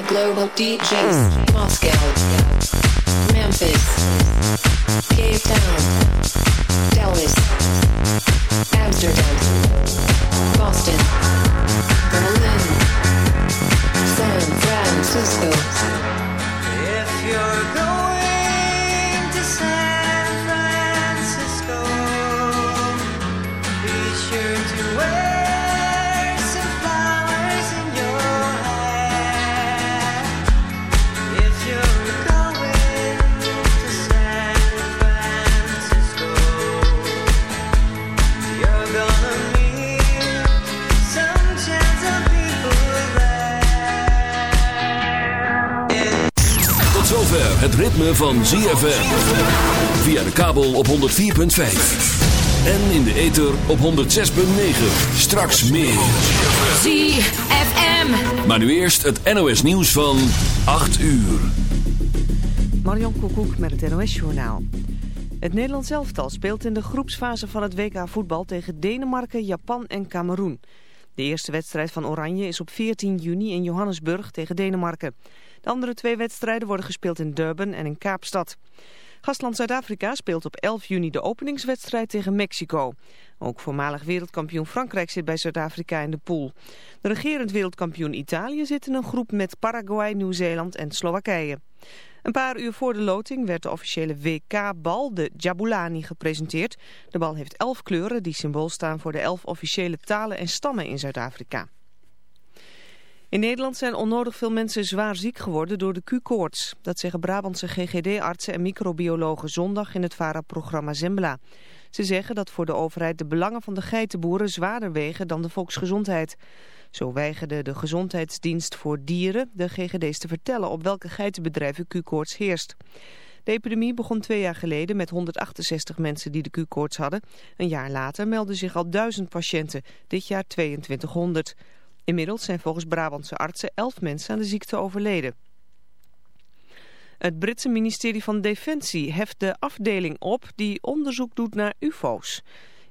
the global DJs. Moscow, Memphis, Cape Town, Dallas, ritme van ZFM. Via de kabel op 104.5. En in de ether op 106.9. Straks meer. ZFM. Maar nu eerst het NOS nieuws van 8 uur. Marion Koekoek met het NOS Journaal. Het Nederlands elftal speelt in de groepsfase van het WK voetbal tegen Denemarken, Japan en Cameroen. De eerste wedstrijd van Oranje is op 14 juni in Johannesburg tegen Denemarken. De andere twee wedstrijden worden gespeeld in Durban en in Kaapstad. Gastland Zuid-Afrika speelt op 11 juni de openingswedstrijd tegen Mexico. Ook voormalig wereldkampioen Frankrijk zit bij Zuid-Afrika in de pool. De regerend wereldkampioen Italië zit in een groep met Paraguay, Nieuw-Zeeland en Slowakije. Een paar uur voor de loting werd de officiële WK-bal, de Jabulani, gepresenteerd. De bal heeft elf kleuren die symbool staan voor de elf officiële talen en stammen in Zuid-Afrika. In Nederland zijn onnodig veel mensen zwaar ziek geworden door de Q-koorts. Dat zeggen Brabantse GGD-artsen en microbiologen zondag in het VARA-programma Zembla. Ze zeggen dat voor de overheid de belangen van de geitenboeren zwaarder wegen dan de volksgezondheid. Zo weigerde de Gezondheidsdienst voor Dieren de GGD's te vertellen op welke geitenbedrijven Q-koorts heerst. De epidemie begon twee jaar geleden met 168 mensen die de Q-koorts hadden. Een jaar later meldden zich al duizend patiënten, dit jaar 2200. Inmiddels zijn volgens Brabantse artsen 11 mensen aan de ziekte overleden. Het Britse ministerie van Defensie heft de afdeling op die onderzoek doet naar ufo's.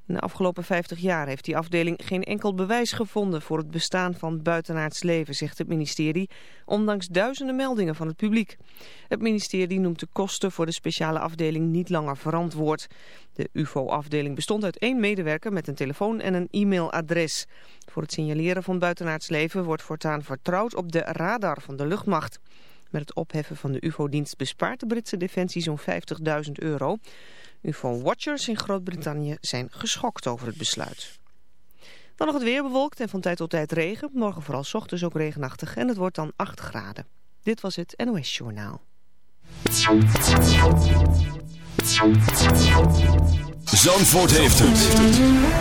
In de afgelopen 50 jaar heeft die afdeling geen enkel bewijs gevonden voor het bestaan van buitenaards leven, zegt het ministerie, ondanks duizenden meldingen van het publiek. Het ministerie noemt de kosten voor de speciale afdeling niet langer verantwoord. De UFO-afdeling bestond uit één medewerker met een telefoon en een e-mailadres. Voor het signaleren van buitenaards leven wordt voortaan vertrouwd op de radar van de luchtmacht. Met het opheffen van de UFO-dienst bespaart de Britse defensie zo'n 50.000 euro. UFO-watchers in Groot-Brittannië zijn geschokt over het besluit. Dan nog het weer bewolkt en van tijd tot tijd regen. Morgen vooral ochtends ook regenachtig en het wordt dan 8 graden. Dit was het NOS Journaal. Zandvoort heeft het.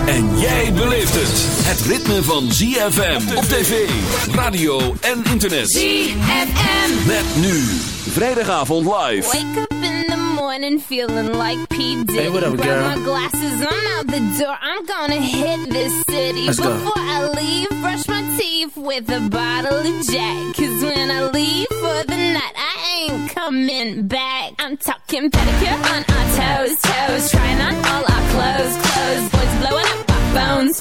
En jij beleeft het. Het ritme van ZFM op tv, radio en internet. ZFM. Met nu. Vrijdagavond live. Wake up in the morning feeling like P. Diddy. Hey, what up, girl? Grab my glasses, I'm out the door. I'm gonna hit this city. Let's go. Before I leave, brush my teeth with a bottle of Jack. Cause when I leave for the night, I ain't coming back. I'm talking pedicure on our toes, toes. Trying on all our clothes, clothes. Boys blowing up our phones,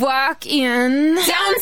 walk in. Don't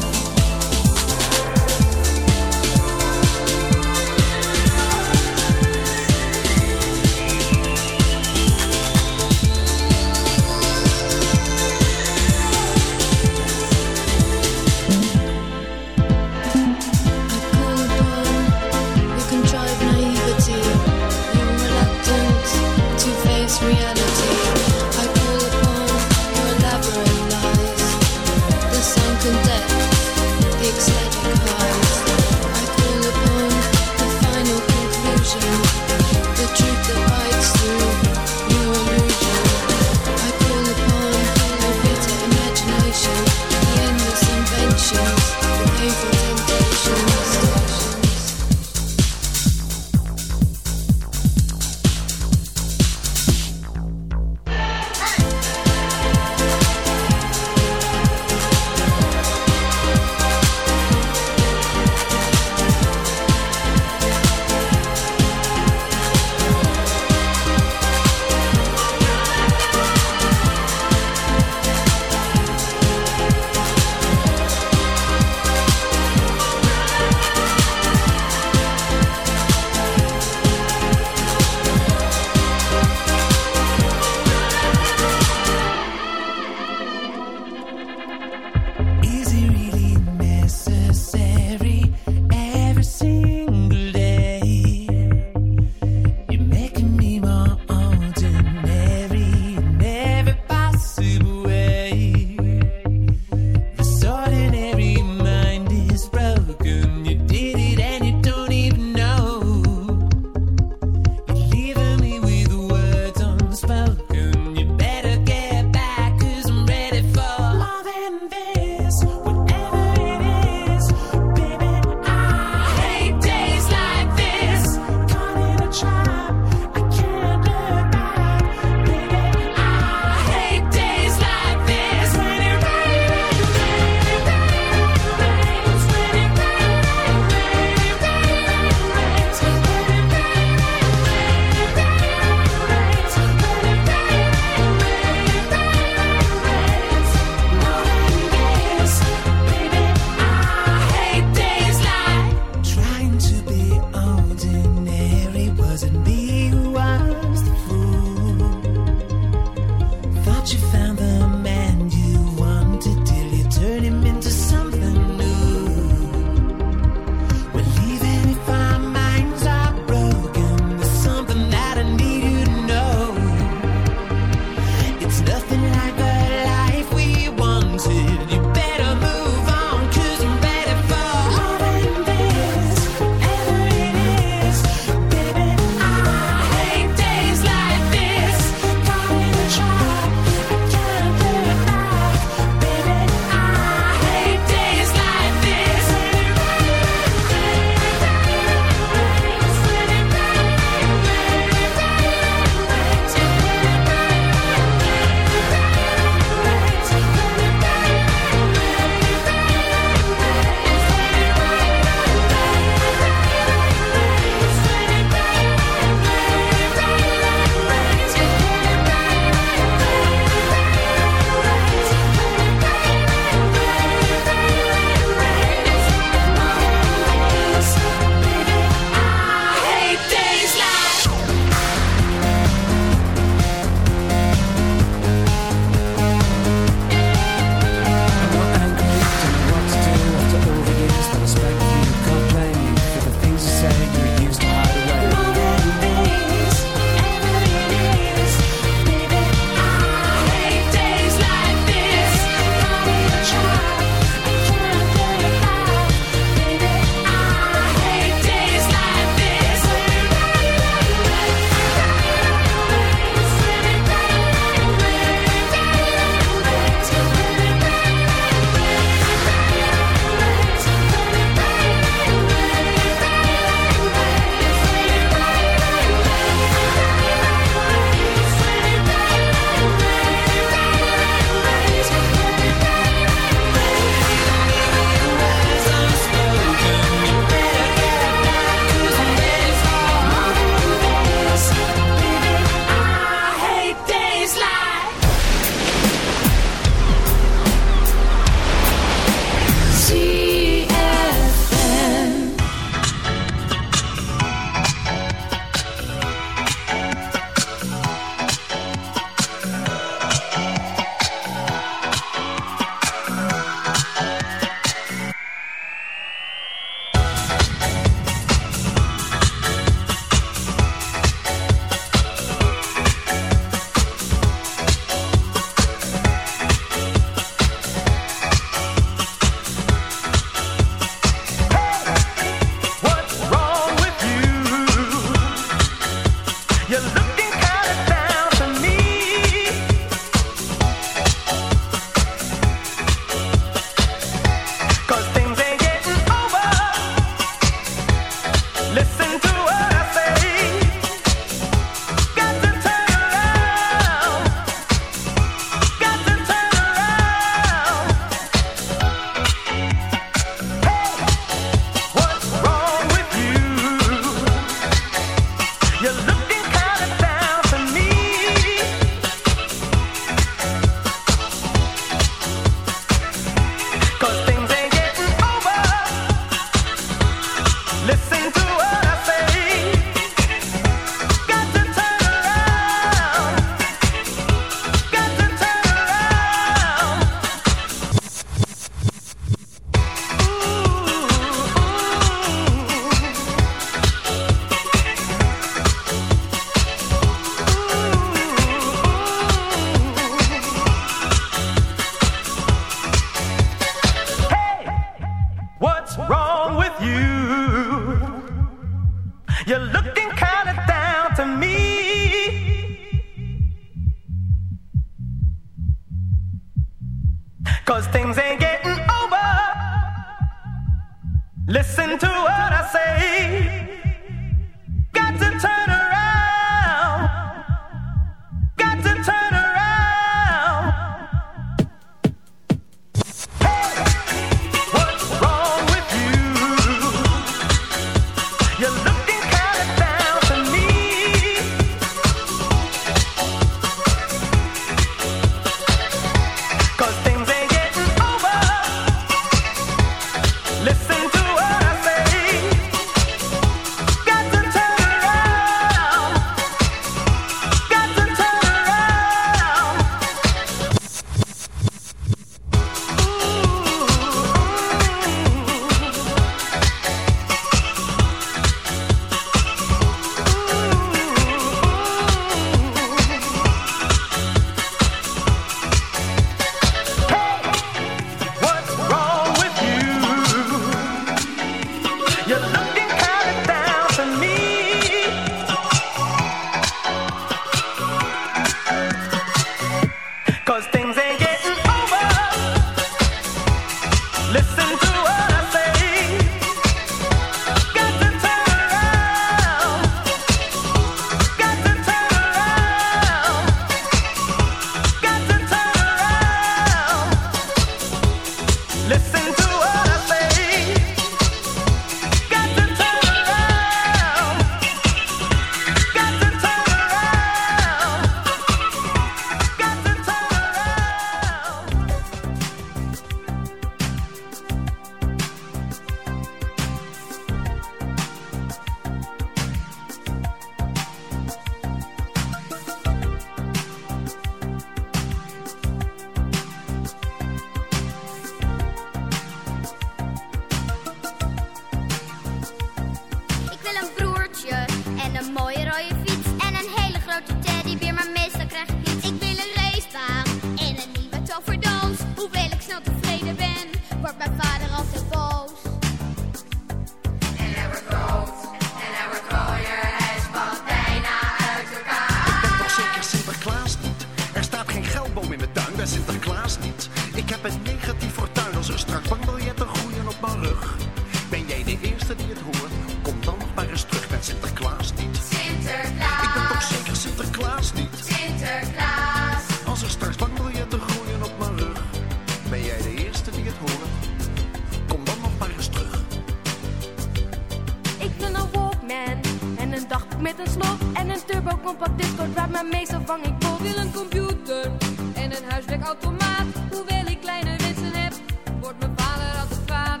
Man. En een dagboek met een slot en een turbo compact discord waar maar meestal vang ik bot. wil een computer en een huiswerkautomaat. Hoewel ik kleine wensen heb, wordt mijn vader altijd kwaad.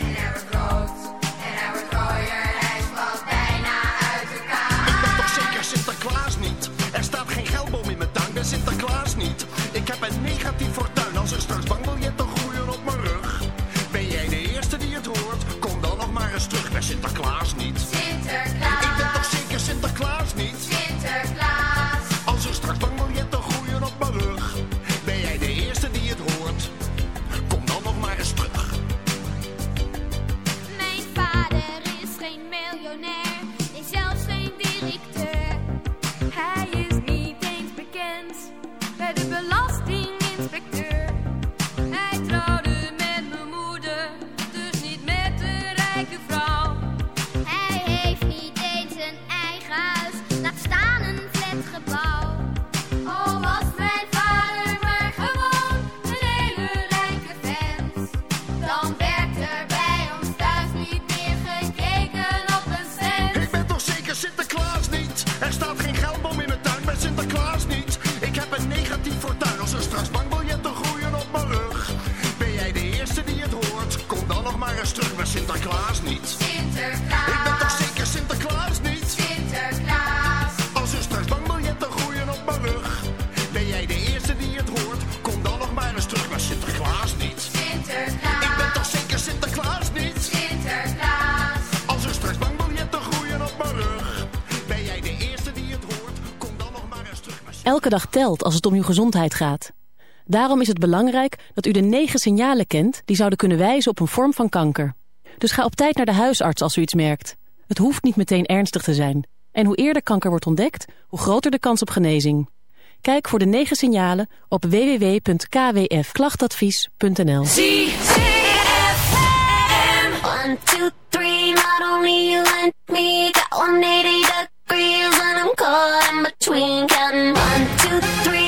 En hij wordt groot, en hij wordt gooier, hij valt bijna uit elkaar. Ik ben toch zeker Sinterklaas niet? Er staat geen geldboom in mijn tuin, ben Sinterklaas niet. Ik heb een negatief fortuin Elke dag telt als het om uw gezondheid gaat. Daarom is het belangrijk dat u de negen signalen kent die zouden kunnen wijzen op een vorm van kanker. Dus ga op tijd naar de huisarts als u iets merkt. Het hoeft niet meteen ernstig te zijn. En hoe eerder kanker wordt ontdekt, hoe groter de kans op genezing. Kijk voor de negen signalen op www.kwfklachtadvies.nl One, two, three, not only you and me got 180 degrees and I'm caught in between counting one, two, three,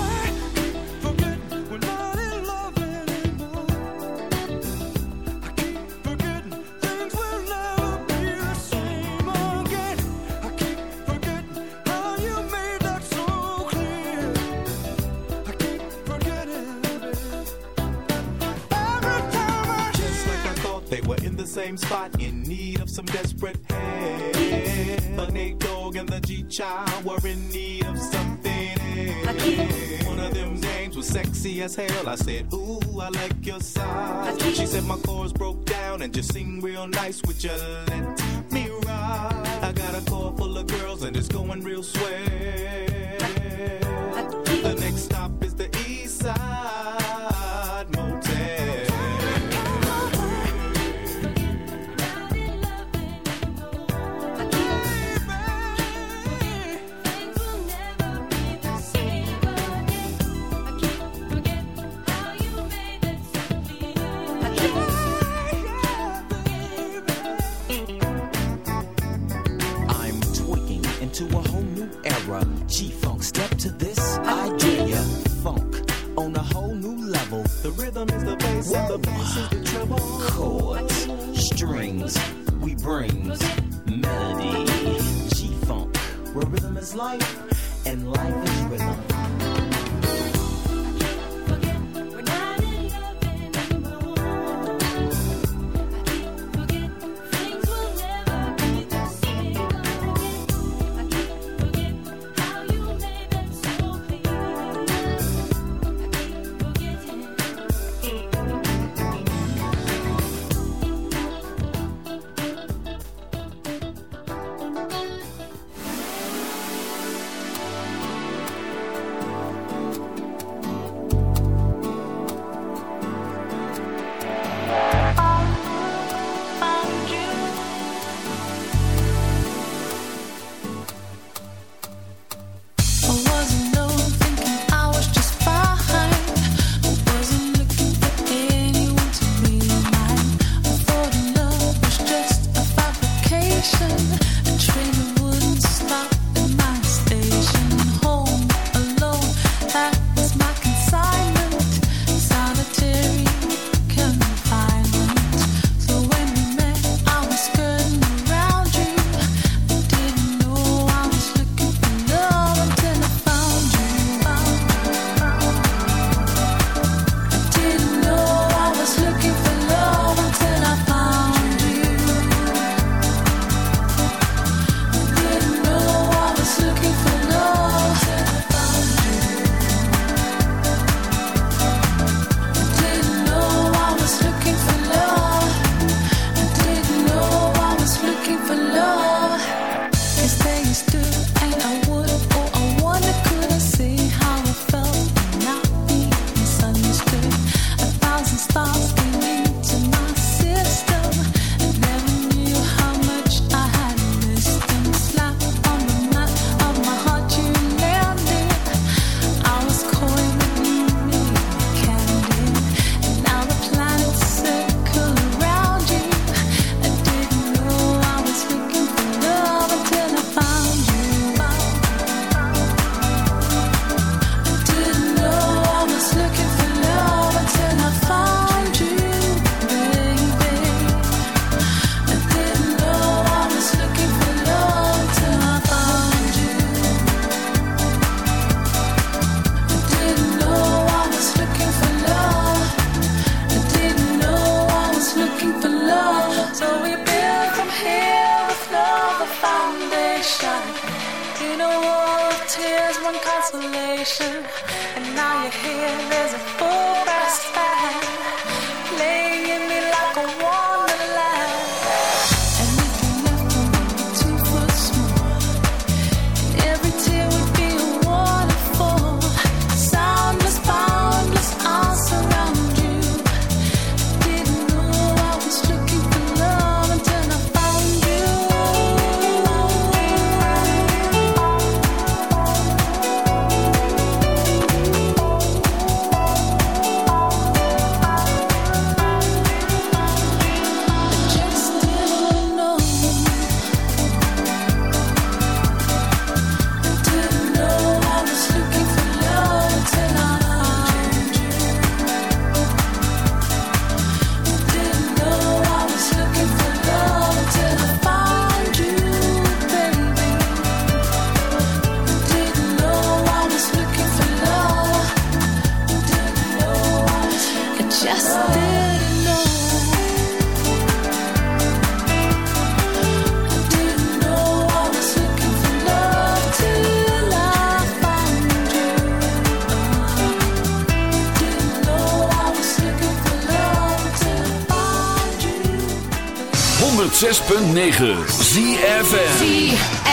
sexy as hell. I said, Ooh, I like your size. She said my chords broke down and just sing real nice. Would you let me ride? I got a car full of girls and it's going real swell. Strings, we bring melody. G-Funk, where rhythm is life and life is rhythm. 106.9 ZFM.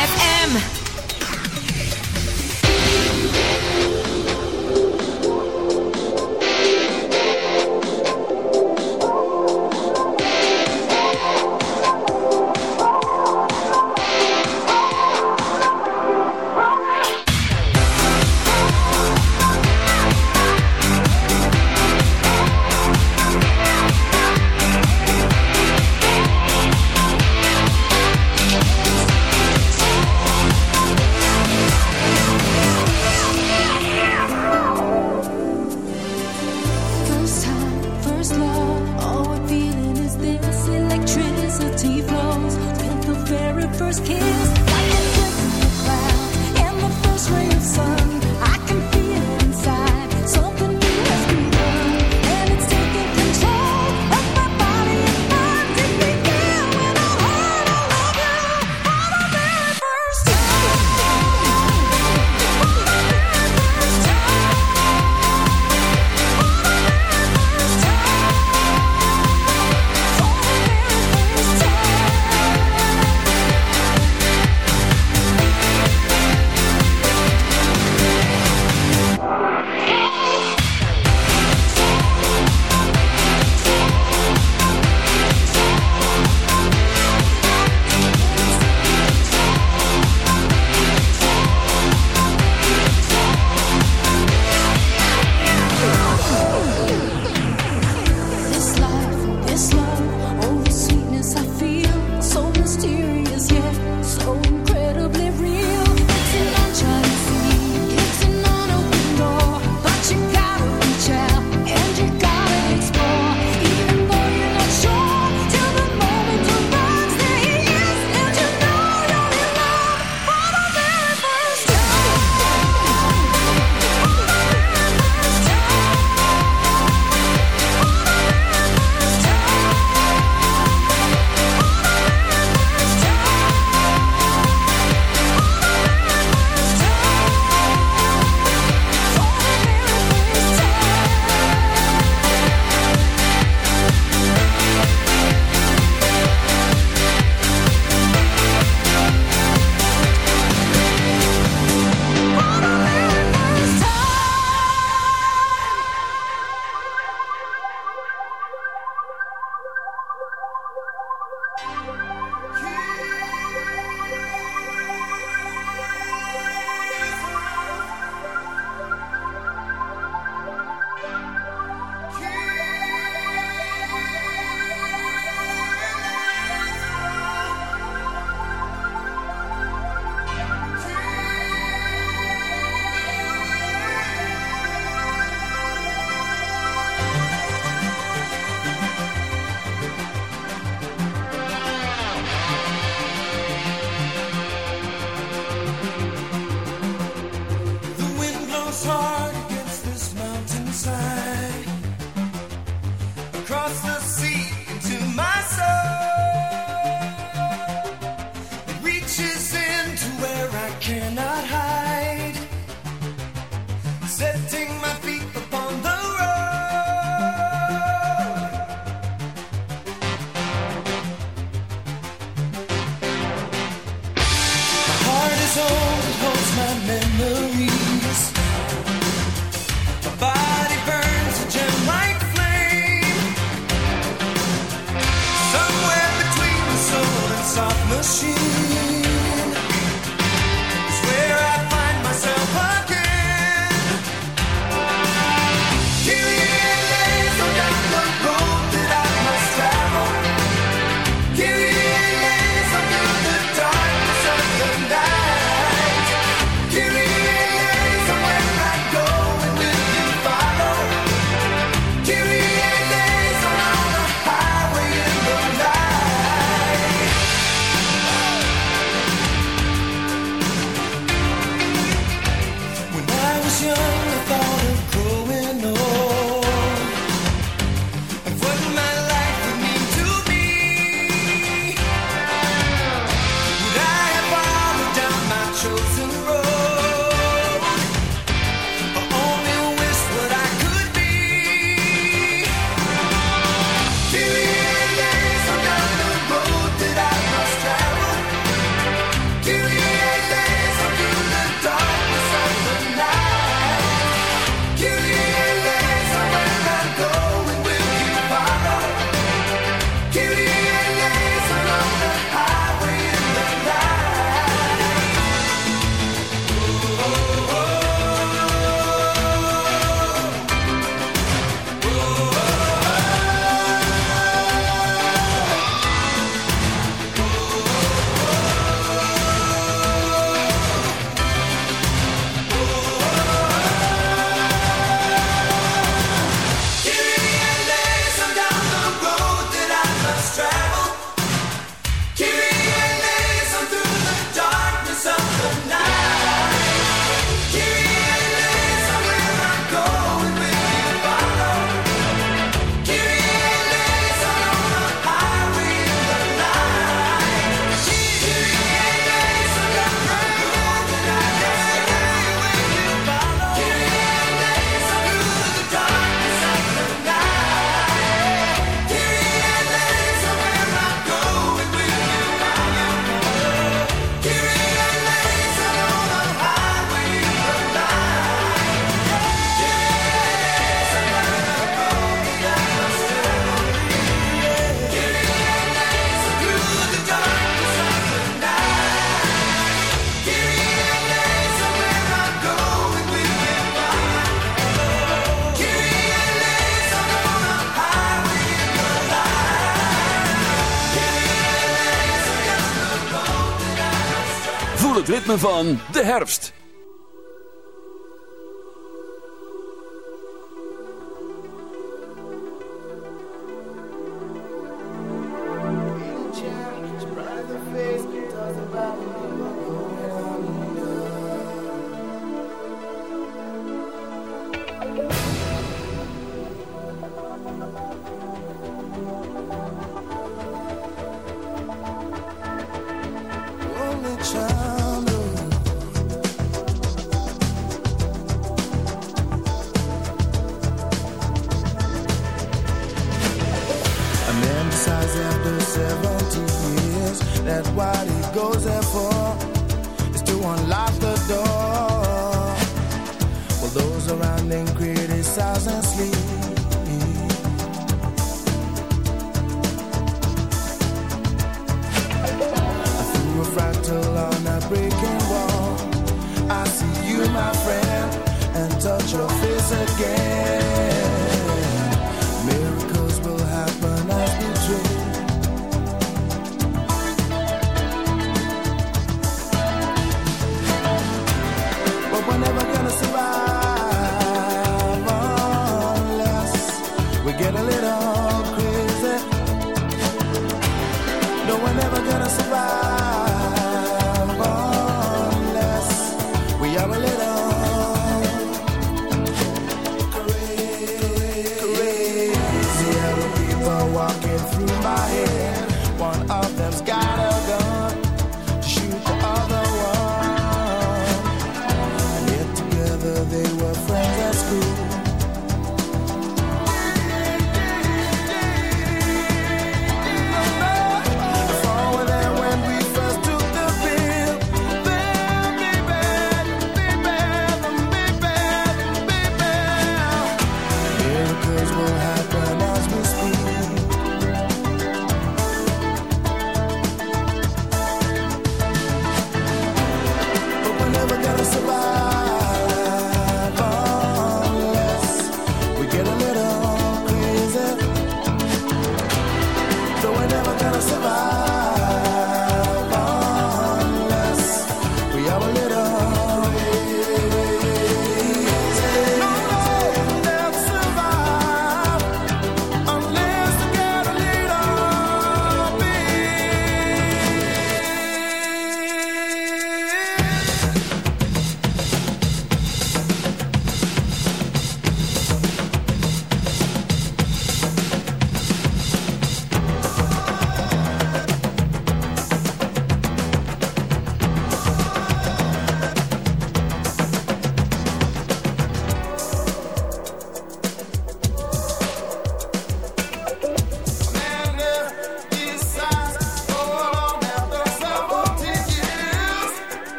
Van de herfst.